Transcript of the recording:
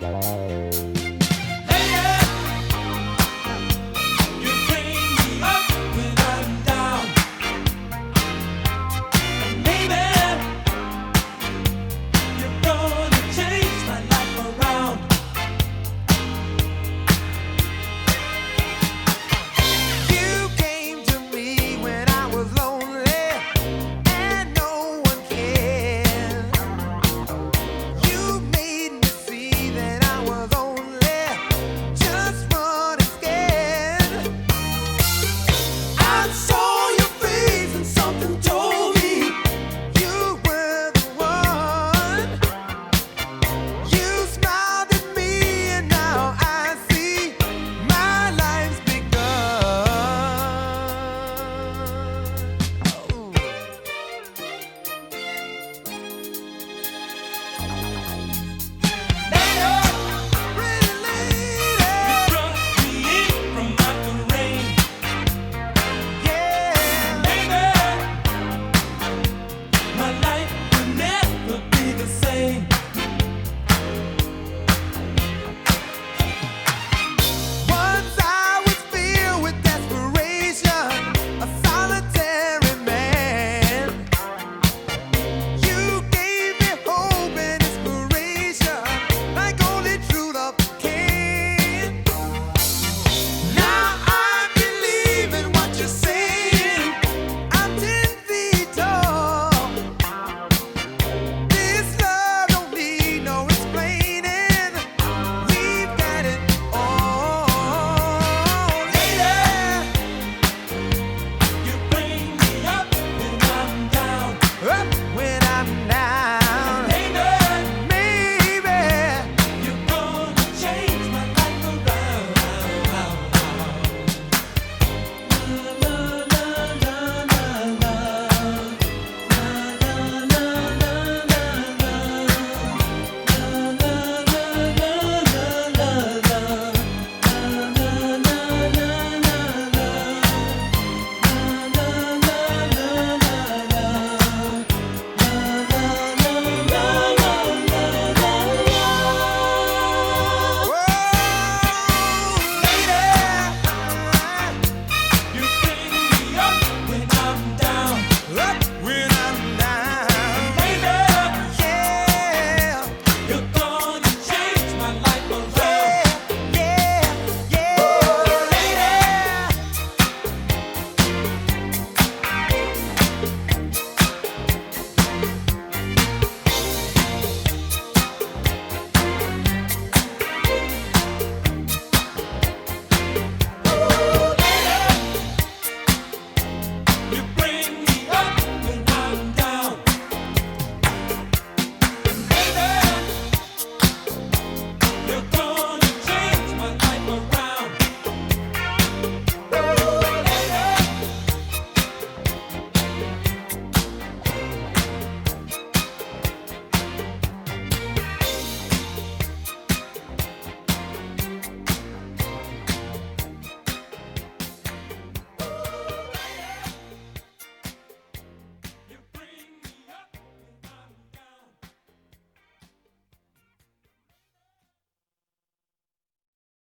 バイ